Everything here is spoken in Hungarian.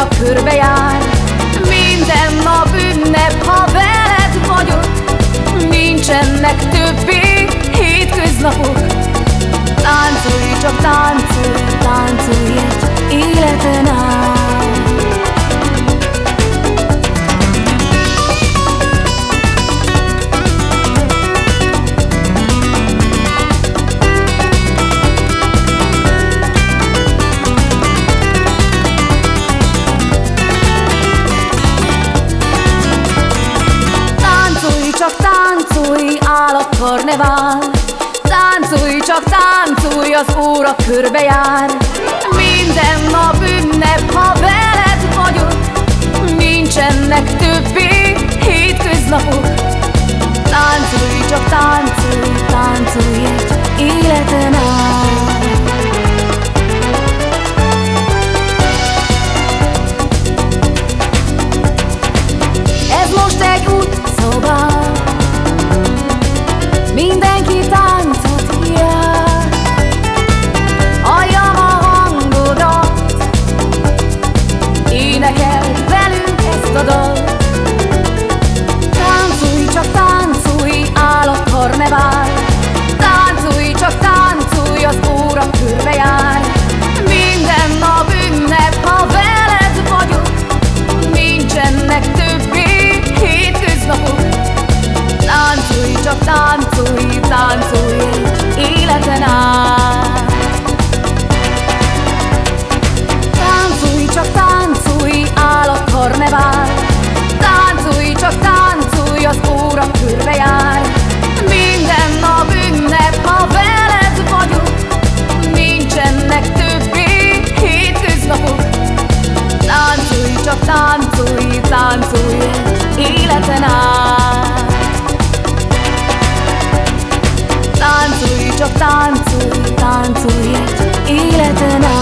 óra körbejár Minden nap ünnep, ha veled vagyok Nincsen nektek az óra körbejár Minden nap ünnep, ha vele Csak táncolj, táncolj egy életen át.